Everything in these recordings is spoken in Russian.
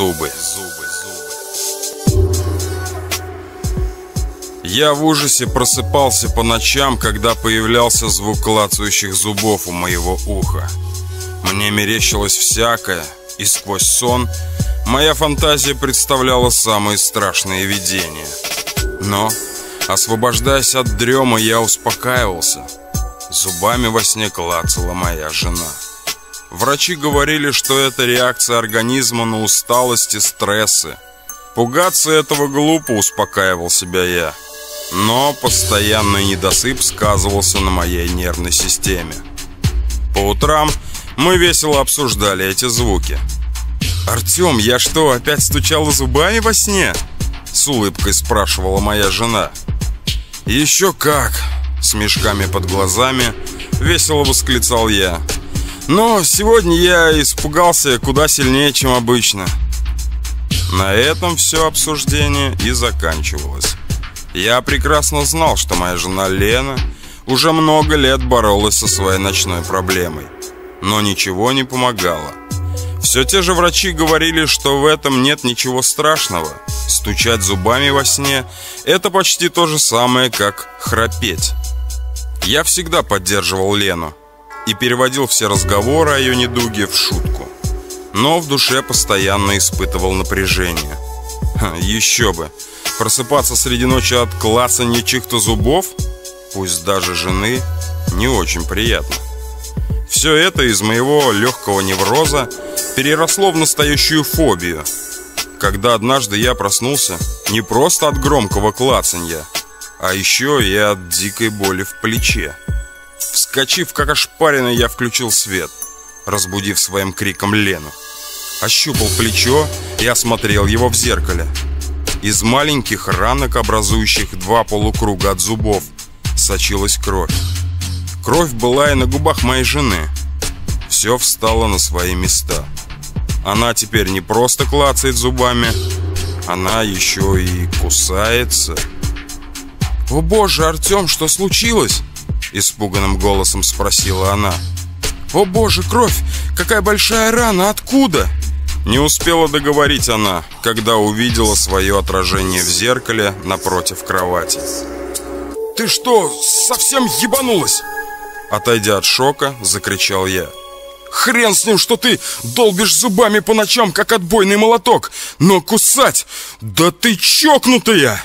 Зубы. Я в ужасе просыпался по ночам, когда появлялся звук клацающих зубов у моего уха. Мне мерещилось всякое, и сквозь сон моя фантазия представляла самые страшные видения. Но, освобождаясь от дрема, я успокаивался. Зубами во сне клацала моя жена. Врачи говорили, что это реакция организма на усталость и стрессы. Пугаться этого глупо, успокаивал себя я. Но постоянный недосып сказывался на моей нервной системе. По утрам мы весело обсуждали эти звуки. «Артем, я что, опять стучала зубами во сне?» С улыбкой спрашивала моя жена. «Еще как!» С мешками под глазами весело восклицал я. Но сегодня я испугался куда сильнее, чем обычно. На этом все обсуждение и заканчивалось. Я прекрасно знал, что моя жена Лена уже много лет боролась со своей ночной проблемой. Но ничего не помогало. Все те же врачи говорили, что в этом нет ничего страшного. Стучать зубами во сне – это почти то же самое, как храпеть. Я всегда поддерживал Лену и переводил все разговоры о ее недуге в шутку. Но в душе постоянно испытывал напряжение. Ха, еще бы. Просыпаться среди ночи от клацанья чьих-то зубов, пусть даже жены, не очень приятно. Все это из моего легкого невроза переросло в настоящую фобию. Когда однажды я проснулся не просто от громкого клацанья, а еще и от дикой боли в плече. Вскочив, как ошпаренный, я включил свет, разбудив своим криком Лену. Ощупал плечо и осмотрел его в зеркале. Из маленьких ранок, образующих два полукруга от зубов, сочилась кровь. Кровь была и на губах моей жены. Все встало на свои места. Она теперь не просто клацает зубами, она еще и кусается. «О боже, Артем, что случилось?» Испуганным голосом спросила она. «О боже, кровь! Какая большая рана! Откуда?» Не успела договорить она, когда увидела свое отражение в зеркале напротив кровати. «Ты что, совсем ебанулась?» Отойдя от шока, закричал я. «Хрен с ним, что ты долбишь зубами по ночам, как отбойный молоток! Но кусать! Да ты чокнутая!»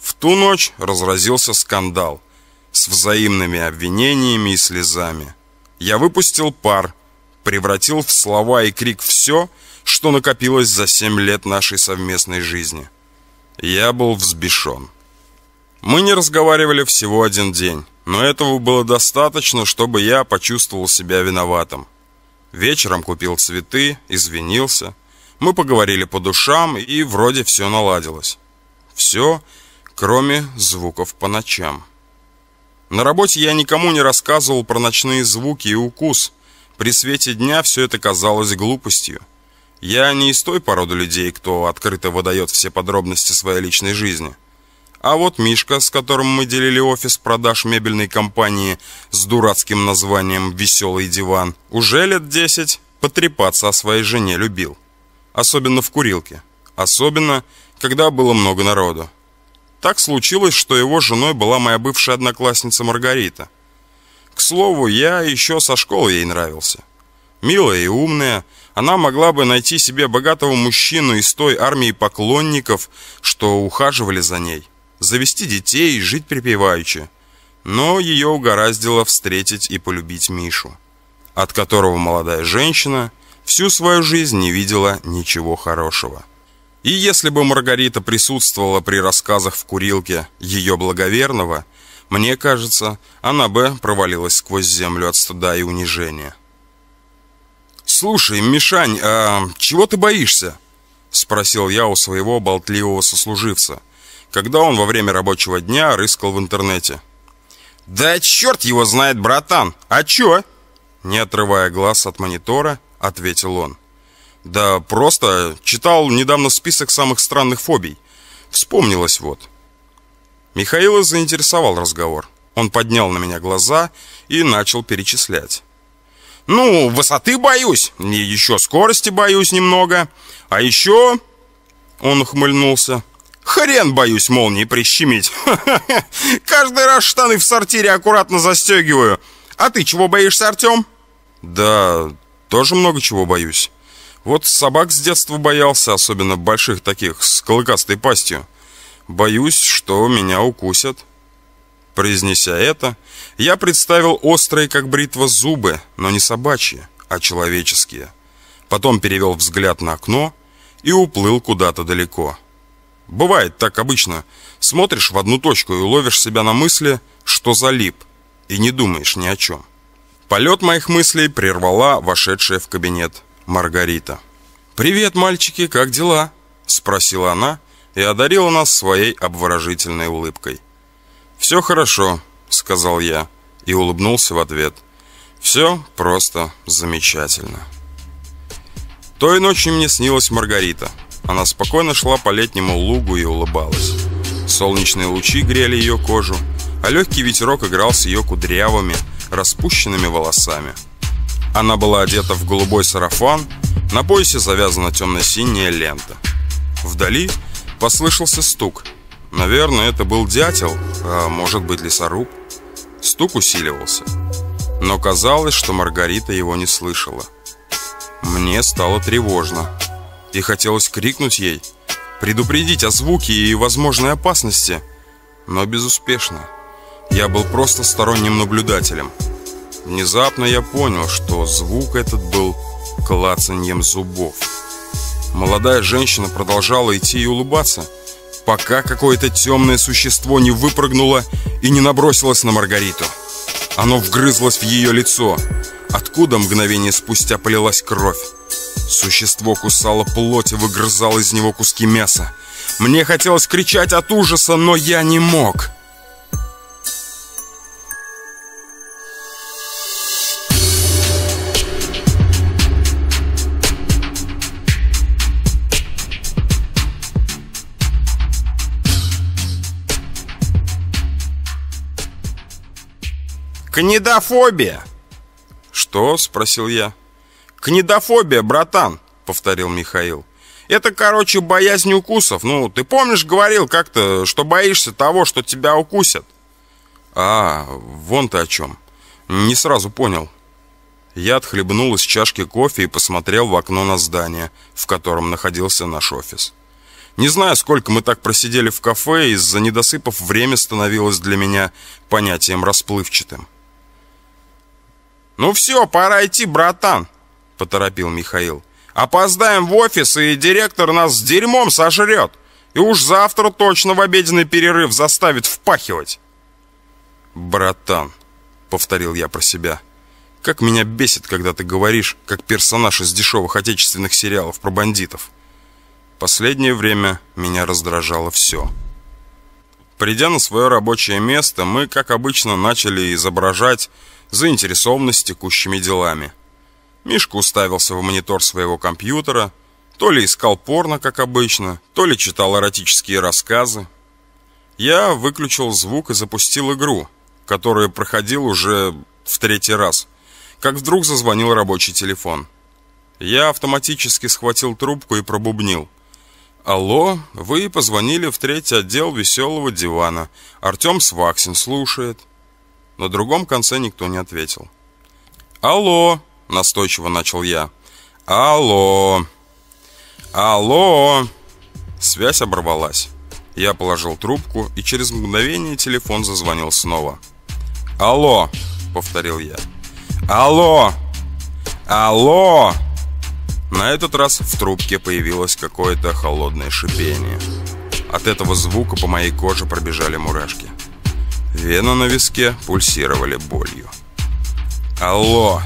В ту ночь разразился скандал с взаимными обвинениями и слезами. Я выпустил пар, превратил в слова и крик все, что накопилось за семь лет нашей совместной жизни. Я был взбешен. Мы не разговаривали всего один день, но этого было достаточно, чтобы я почувствовал себя виноватым. Вечером купил цветы, извинился. Мы поговорили по душам, и вроде все наладилось. Все кроме звуков по ночам. На работе я никому не рассказывал про ночные звуки и укус. При свете дня все это казалось глупостью. Я не из той породы людей, кто открыто выдает все подробности своей личной жизни. А вот Мишка, с которым мы делили офис продаж мебельной компании с дурацким названием «Веселый диван», уже лет десять потрепаться о своей жене любил. Особенно в курилке. Особенно, когда было много народу. Так случилось, что его женой была моя бывшая одноклассница Маргарита. К слову, я еще со школы ей нравился. Милая и умная, она могла бы найти себе богатого мужчину из той армии поклонников, что ухаживали за ней, завести детей и жить припеваючи. Но ее угораздило встретить и полюбить Мишу, от которого молодая женщина всю свою жизнь не видела ничего хорошего. И если бы Маргарита присутствовала при рассказах в курилке ее благоверного, мне кажется, она бы провалилась сквозь землю от стыда и унижения. «Слушай, Мишань, а чего ты боишься?» — спросил я у своего болтливого сослуживца, когда он во время рабочего дня рыскал в интернете. «Да черт его знает, братан! А чё?» Не отрывая глаз от монитора, ответил он. Да просто читал недавно список самых странных фобий. Вспомнилось вот. Михаила заинтересовал разговор. Он поднял на меня глаза и начал перечислять. Ну, высоты боюсь, еще скорости боюсь немного. А еще...» Он ухмыльнулся. «Хрен боюсь молнии прищемить. Каждый раз штаны в сортире аккуратно застегиваю. А ты чего боишься, Артем?» «Да, тоже много чего боюсь. Вот собак с детства боялся, особенно больших таких, с клыкастой пастью. Боюсь, что меня укусят». Произнеся это, я представил острые, как бритва, зубы, но не собачьи, а человеческие. Потом перевел взгляд на окно и уплыл куда-то далеко. Бывает так обычно. Смотришь в одну точку и ловишь себя на мысли, что залип, и не думаешь ни о чем. Полет моих мыслей прервала вошедшая в кабинет Маргарита. «Привет, мальчики, как дела?» – спросила она и одарила нас своей обворожительной улыбкой. «Все хорошо», — сказал я и улыбнулся в ответ. «Все просто замечательно». Той ночью мне снилась Маргарита. Она спокойно шла по летнему лугу и улыбалась. Солнечные лучи грели ее кожу, а легкий ветерок играл с ее кудрявыми, распущенными волосами. Она была одета в голубой сарафан, на поясе завязана темно-синяя лента. Вдали послышался стук — Наверное, это был дятел, а может быть лесоруб. Стук усиливался. Но казалось, что Маргарита его не слышала. Мне стало тревожно. И хотелось крикнуть ей, предупредить о звуке и возможной опасности. Но безуспешно. Я был просто сторонним наблюдателем. Внезапно я понял, что звук этот был клацаньем зубов. Молодая женщина продолжала идти и улыбаться – пока какое-то темное существо не выпрыгнуло и не набросилось на Маргариту. Оно вгрызлось в ее лицо, откуда мгновение спустя полилась кровь. Существо кусало плоть и выгрызало из него куски мяса. Мне хотелось кричать от ужаса, но я не мог. «Книдофобия!» «Что?» — спросил я. «Книдофобия, братан!» — повторил Михаил. «Это, короче, боязнь укусов. Ну, ты помнишь, говорил как-то, что боишься того, что тебя укусят?» «А, вон ты о чем. Не сразу понял». Я отхлебнул из чашки кофе и посмотрел в окно на здание, в котором находился наш офис. Не знаю, сколько мы так просидели в кафе, из-за недосыпов время становилось для меня понятием расплывчатым. «Ну все, пора идти, братан», — поторопил Михаил. «Опоздаем в офис, и директор нас с дерьмом сожрет. И уж завтра точно в обеденный перерыв заставит впахивать». «Братан», — повторил я про себя, — «как меня бесит, когда ты говоришь, как персонаж из дешевых отечественных сериалов про бандитов». Последнее время меня раздражало все. Придя на свое рабочее место, мы, как обычно, начали изображать заинтересованность текущими делами. Мишка уставился в монитор своего компьютера, то ли искал порно, как обычно, то ли читал эротические рассказы. Я выключил звук и запустил игру, которую проходил уже в третий раз, как вдруг зазвонил рабочий телефон. Я автоматически схватил трубку и пробубнил. «Алло, вы позвонили в третий отдел веселого дивана. Артем Сваксин слушает». На другом конце никто не ответил. «Алло!» — настойчиво начал я. «Алло! Алло!» Связь оборвалась. Я положил трубку, и через мгновение телефон зазвонил снова. «Алло!» — повторил я. «Алло! Алло!» На этот раз в трубке появилось какое-то холодное шипение. От этого звука по моей коже пробежали мурашки. Вены на виске пульсировали болью. «Алло!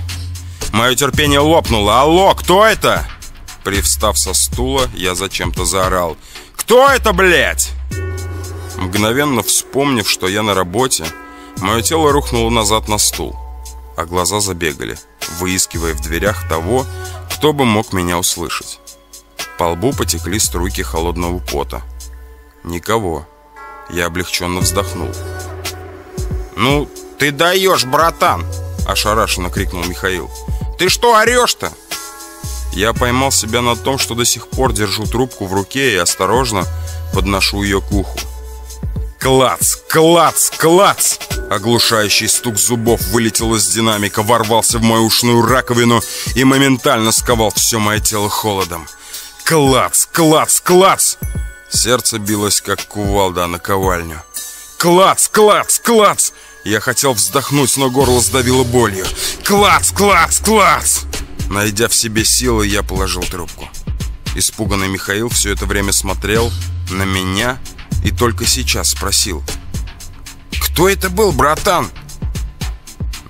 Мое терпение лопнуло! Алло, кто это?» Привстав со стула, я зачем-то заорал. «Кто это, блядь?» Мгновенно вспомнив, что я на работе, мое тело рухнуло назад на стул, а глаза забегали, выискивая в дверях того, кто бы мог меня услышать. По лбу потекли струйки холодного пота. Никого. Я облегченно вздохнул. «Ну, ты даешь, братан!» – ошарашенно крикнул Михаил. Ты что орешь-то?» Я поймал себя на том, что до сих пор держу трубку в руке и осторожно подношу ее к уху. Клац, клац, клац! Оглушающий стук зубов вылетел из динамика, ворвался в мою ушную раковину и моментально сковал все мое тело холодом. Клац, клац, клац! Сердце билось, как кувалда на ковальню. Клац, клац, клац! Я хотел вздохнуть, но горло сдавило болью. Клац, клац, клац! Найдя в себе силы, я положил трубку. Испуганный Михаил все это время смотрел на меня и только сейчас спросил. «Кто это был, братан?»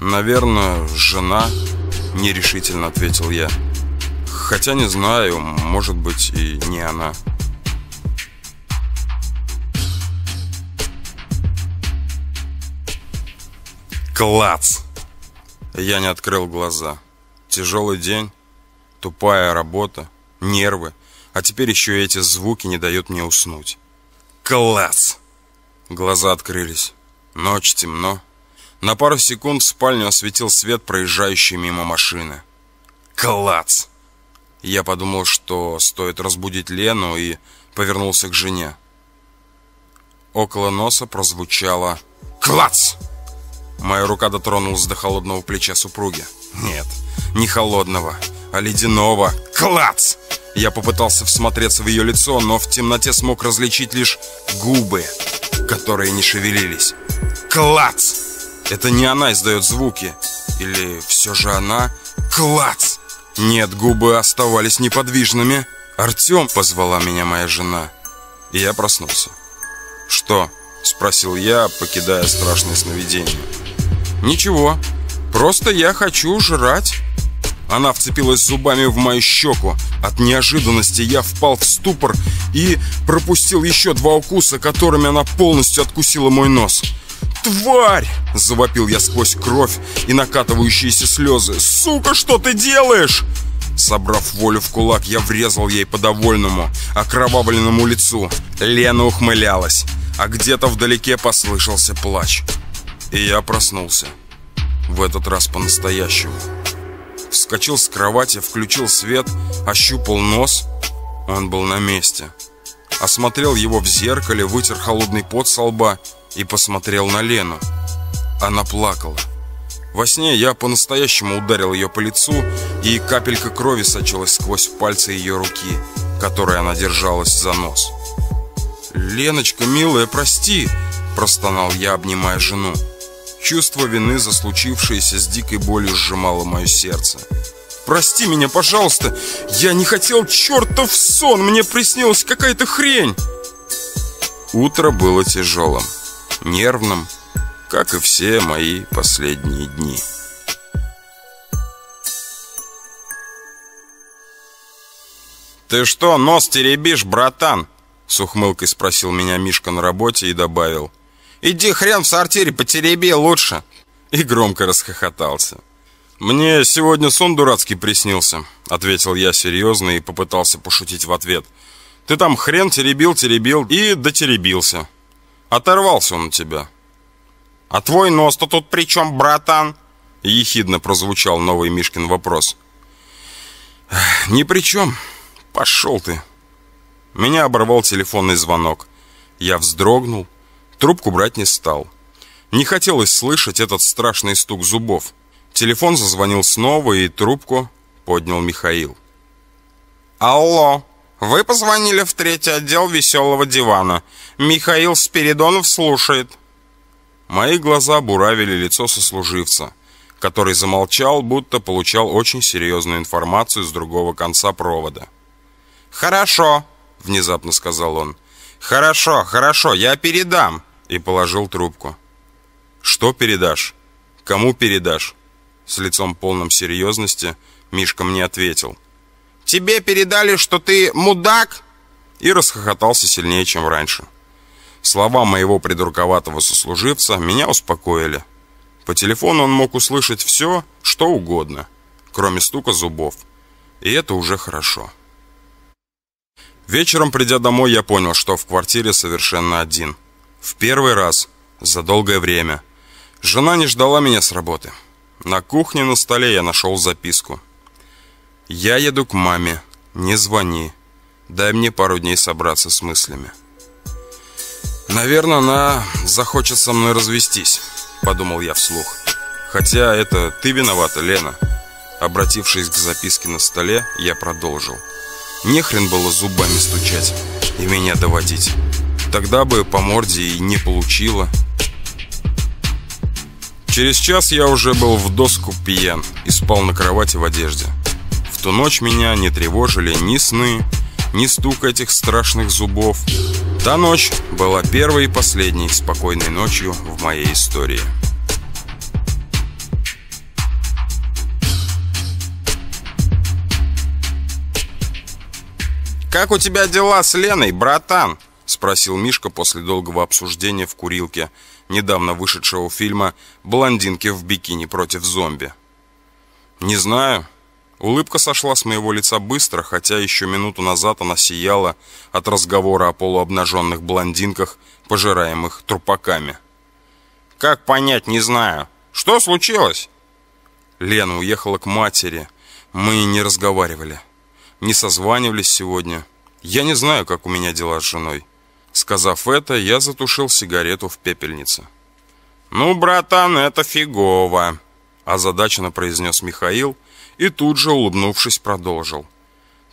«Наверное, жена», — нерешительно ответил я. «Хотя не знаю, может быть и не она». Клац! Я не открыл глаза. Тяжелый день, тупая работа, нервы, а теперь еще и эти звуки не дают мне уснуть. Класс! Глаза открылись. Ночь, темно. На пару секунд в спальню осветил свет, проезжающий мимо машины. Клац! Я подумал, что стоит разбудить Лену и повернулся к жене. Около носа прозвучало «Клац!» Моя рука дотронулась до холодного плеча супруги. Нет, не холодного, а ледяного. «Клац!» Я попытался всмотреться в ее лицо, но в темноте смог различить лишь губы, которые не шевелились. Клац! Это не она издает звуки. Или все же она? Клац! Нет, губы оставались неподвижными. «Артем!» — позвала меня моя жена. И я проснулся. «Что?» — спросил я, покидая страшное сновидение. «Ничего, просто я хочу жрать». Она вцепилась зубами в мою щеку. От неожиданности я впал в ступор и пропустил еще два укуса, которыми она полностью откусила мой нос. «Тварь!» – завопил я сквозь кровь и накатывающиеся слезы. «Сука, что ты делаешь?» Собрав волю в кулак, я врезал ей по довольному, окровавленному лицу. Лена ухмылялась, а где-то вдалеке послышался плач. И я проснулся. В этот раз по-настоящему. Вскочил с кровати, включил свет, ощупал нос. Он был на месте. Осмотрел его в зеркале, вытер холодный пот со лба и посмотрел на Лену. Она плакала. Во сне я по-настоящему ударил ее по лицу, и капелька крови сочилась сквозь пальцы ее руки, которой она держалась за нос. «Леночка, милая, прости!» – простонал я, обнимая жену. Чувство вины за случившееся с дикой болью сжимало мое сердце. «Прости меня, пожалуйста! Я не хотел чертов сон! Мне приснилась какая-то хрень!» Утро было тяжелым, нервным, как и все мои последние дни. «Ты что, нос теребишь, братан?» С ухмылкой спросил меня Мишка на работе и добавил – Иди хрен в сортире, потереби лучше!» И громко расхохотался. «Мне сегодня сон дурацкий приснился», — ответил я серьезно и попытался пошутить в ответ. «Ты там хрен теребил, теребил и дотеребился. Оторвался он у тебя». «А твой нос-то тут при чем, братан?» — ехидно прозвучал новый Мишкин вопрос. «Ни при чем. Пошел ты». Меня оборвал телефонный звонок. Я вздрогнул, Трубку брать не стал. Не хотелось слышать этот страшный стук зубов. Телефон зазвонил снова, и трубку поднял Михаил. «Алло, вы позвонили в третий отдел веселого дивана. Михаил Спиридонов слушает». Мои глаза буравили лицо сослуживца, который замолчал, будто получал очень серьезную информацию с другого конца провода. «Хорошо», — внезапно сказал он. «Хорошо, хорошо, я передам и положил трубку. «Что передашь? Кому передашь?» С лицом полным серьезности Мишка мне ответил. «Тебе передали, что ты мудак?» И расхохотался сильнее, чем раньше. Слова моего придурковатого сослуживца меня успокоили. По телефону он мог услышать все, что угодно, кроме стука зубов. И это уже хорошо. Вечером, придя домой, я понял, что в квартире совершенно один – в первый раз за долгое время. Жена не ждала меня с работы. На кухне на столе я нашел записку. «Я еду к маме. Не звони. Дай мне пару дней собраться с мыслями». «Наверное, она захочет со мной развестись», — подумал я вслух. «Хотя это ты виновата, Лена». Обратившись к записке на столе, я продолжил. «Не хрен было зубами стучать и меня доводить. Тогда бы по морде и не получила». Через час я уже был в доску пьян и спал на кровати в одежде. В ту ночь меня не тревожили ни сны, ни стук этих страшных зубов. Та ночь была первой и последней спокойной ночью в моей истории. «Как у тебя дела с Леной, братан?» — спросил Мишка после долгого обсуждения в курилке недавно вышедшего фильма «Блондинки в бикини против зомби». «Не знаю». Улыбка сошла с моего лица быстро, хотя еще минуту назад она сияла от разговора о полуобнаженных блондинках, пожираемых трупаками. «Как понять, не знаю. Что случилось?» Лена уехала к матери. Мы не разговаривали. Не созванивались сегодня. Я не знаю, как у меня дела с женой. Сказав это, я затушил сигарету в пепельнице. «Ну, братан, это фигово», – озадаченно произнес Михаил и тут же, улыбнувшись, продолжил.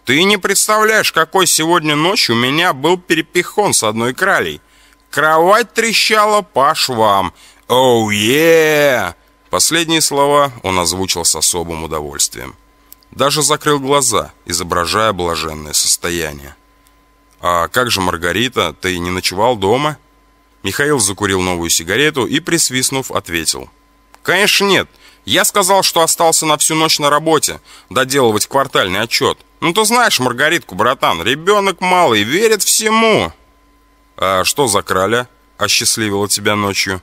«Ты не представляешь, какой сегодня ночью у меня был перепихон с одной кралей. Кровать трещала по швам. Оу, oh, yeah! Последние слова он озвучил с особым удовольствием. Даже закрыл глаза, изображая блаженное состояние. «А как же Маргарита? Ты не ночевал дома?» Михаил закурил новую сигарету и, присвистнув, ответил. «Конечно нет. Я сказал, что остался на всю ночь на работе, доделывать квартальный отчет. Ну ты знаешь Маргаритку, братан, ребенок малый, верит всему». «А что за краля?» – осчастливила тебя ночью.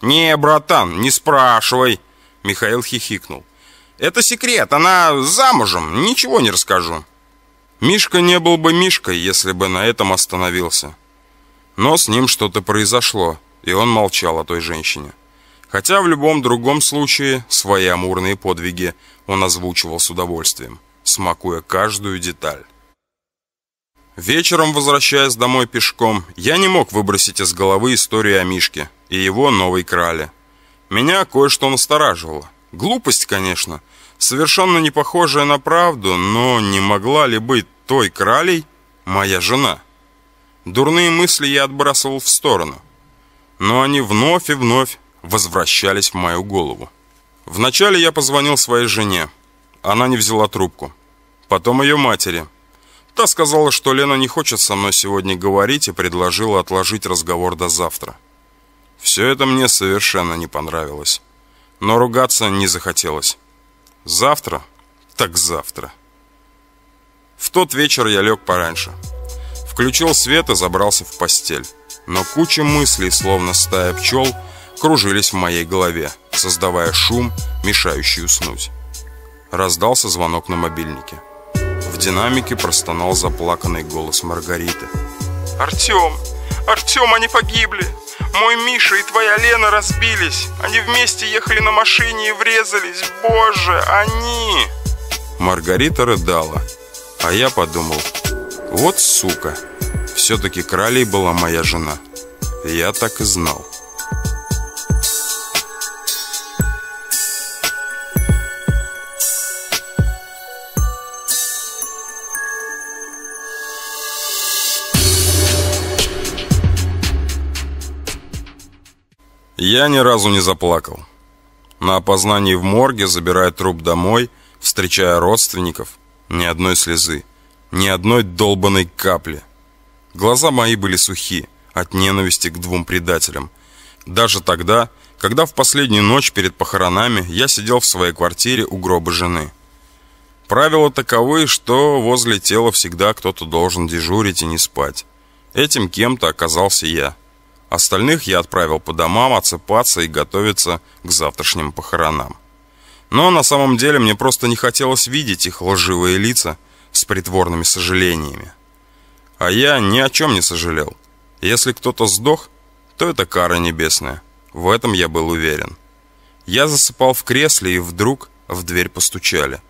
«Не, братан, не спрашивай», – Михаил хихикнул. «Это секрет, она замужем, ничего не расскажу». Мишка не был бы Мишкой, если бы на этом остановился. Но с ним что-то произошло, и он молчал о той женщине. Хотя в любом другом случае свои амурные подвиги он озвучивал с удовольствием, смакуя каждую деталь. Вечером, возвращаясь домой пешком, я не мог выбросить из головы историю о Мишке и его новой крале. Меня кое-что настораживало. Глупость, конечно, совершенно не похожая на правду, но не могла ли быть той кралей моя жена? Дурные мысли я отбрасывал в сторону, но они вновь и вновь возвращались в мою голову. Вначале я позвонил своей жене. Она не взяла трубку. Потом ее матери. Та сказала, что Лена не хочет со мной сегодня говорить и предложила отложить разговор до завтра. Все это мне совершенно не понравилось. Но ругаться не захотелось. Завтра? Так завтра. В тот вечер я лег пораньше. Включил свет и забрался в постель. Но куча мыслей, словно стая пчел, кружились в моей голове, создавая шум, мешающий уснуть. Раздался звонок на мобильнике. В динамике простонал заплаканный голос Маргариты. «Артем! Артем, они погибли! Мой Миша и твоя Лена разбились. Они вместе ехали на машине и врезались. Боже, они!» Маргарита рыдала, а я подумал, вот сука, все-таки кралей была моя жена. Я так и знал. Я ни разу не заплакал. На опознании в морге, забирая труп домой, встречая родственников, ни одной слезы, ни одной долбанной капли. Глаза мои были сухи от ненависти к двум предателям. Даже тогда, когда в последнюю ночь перед похоронами я сидел в своей квартире у гроба жены. Правила таковы, что возле тела всегда кто-то должен дежурить и не спать. Этим кем-то оказался я. Остальных я отправил по домам отсыпаться и готовиться к завтрашним похоронам. Но на самом деле мне просто не хотелось видеть их лживые лица с притворными сожалениями. А я ни о чем не сожалел. Если кто-то сдох, то это кара небесная. В этом я был уверен. Я засыпал в кресле, и вдруг в дверь постучали.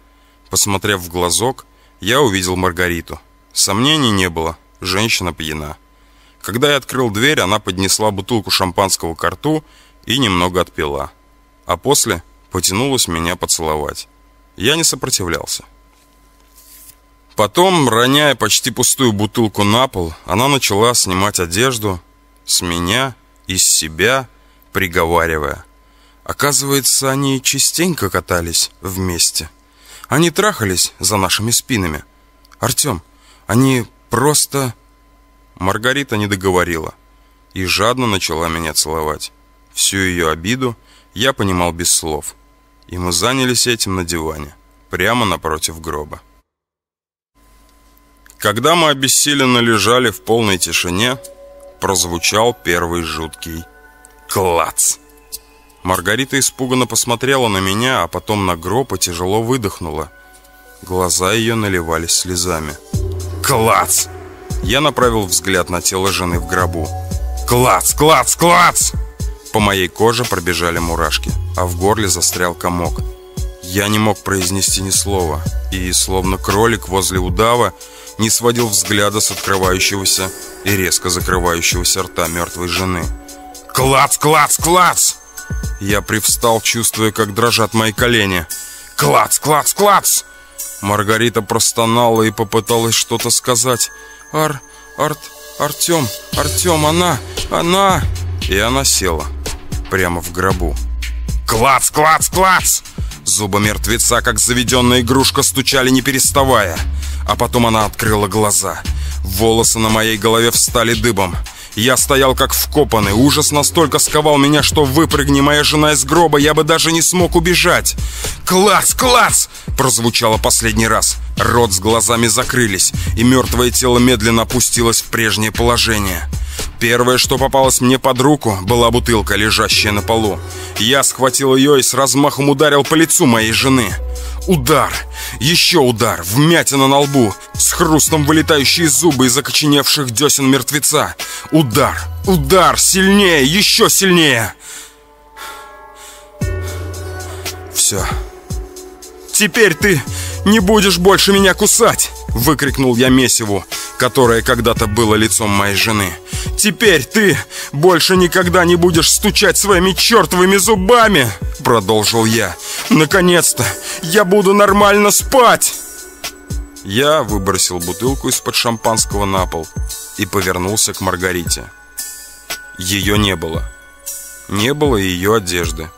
Посмотрев в глазок, я увидел Маргариту. Сомнений не было, женщина пьяна. Когда я открыл дверь, она поднесла бутылку шампанского к рту и немного отпила. А после потянулась меня поцеловать. Я не сопротивлялся. Потом, роняя почти пустую бутылку на пол, она начала снимать одежду с меня, из себя, приговаривая. Оказывается, они частенько катались вместе. Они трахались за нашими спинами. Артем, они просто... Маргарита не договорила и жадно начала меня целовать. Всю ее обиду я понимал без слов. И мы занялись этим на диване, прямо напротив гроба. Когда мы обессиленно лежали в полной тишине, прозвучал первый жуткий клац. Маргарита испуганно посмотрела на меня, а потом на гроб и тяжело выдохнула. Глаза ее наливались слезами. «Клац!» Я направил взгляд на тело жены в гробу. «Клац! Клац! Клац!» По моей коже пробежали мурашки, а в горле застрял комок. Я не мог произнести ни слова, и, словно кролик возле удава, не сводил взгляда с открывающегося и резко закрывающегося рта мертвой жены. «Клац! Клац! Клац!» Я привстал, чувствуя, как дрожат мои колени. «Клац! Клац! Клац!» Маргарита простонала и попыталась что-то сказать. «Ар... Арт... Артем... Артем, она... Она...» И она села. Прямо в гробу. «Клац! Клац! Клац!» Зубы мертвеца, как заведенная игрушка, стучали не переставая. А потом она открыла глаза. Волосы на моей голове встали дыбом. Я стоял как вкопанный. Ужас настолько сковал меня, что выпрыгни моя жена из гроба, я бы даже не смог убежать. «Класс! Класс!» прозвучало последний раз. Рот с глазами закрылись, и мертвое тело медленно опустилось в прежнее положение. Первое, что попалось мне под руку, была бутылка, лежащая на полу. Я схватил ее и с размахом ударил по лицу моей жены. Удар! Еще удар! Вмятина на лбу! С хрустом вылетающие зубы из окоченевших десен мертвеца! Удар! Удар! Сильнее! Еще сильнее! Все. Теперь ты не будешь больше меня кусать!» Выкрикнул я Месиву, которое когда-то было лицом моей жены. «Теперь ты больше никогда не будешь стучать своими чертовыми зубами!» Продолжил я. «Наконец-то я буду нормально спать!» Я выбросил бутылку из-под шампанского на пол и повернулся к Маргарите. Ее не было. Не было ее одежды.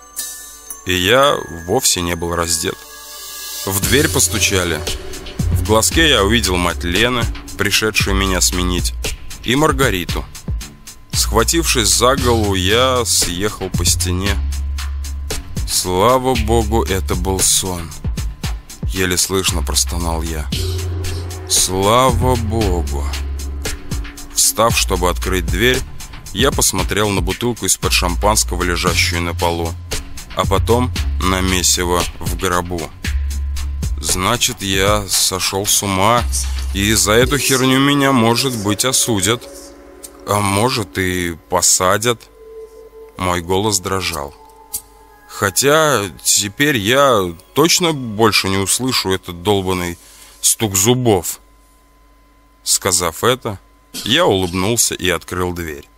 И я вовсе не был раздет. В дверь постучали. В глазке я увидел мать Лены, пришедшую меня сменить, и Маргариту. Схватившись за голову, я съехал по стене. Слава богу, это был сон. Еле слышно простонал я. Слава богу. Встав, чтобы открыть дверь, я посмотрел на бутылку из-под шампанского, лежащую на полу, а потом на месиво в гробу. Значит, я сошел с ума, и за эту херню меня, может быть, осудят. А может, и посадят. Мой голос дрожал. Хотя теперь я точно больше не услышу этот долбанный стук зубов. Сказав это, я улыбнулся и открыл дверь.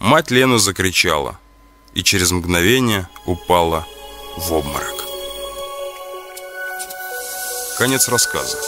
Мать Лены закричала и через мгновение упала в обморок. Конец рассказа.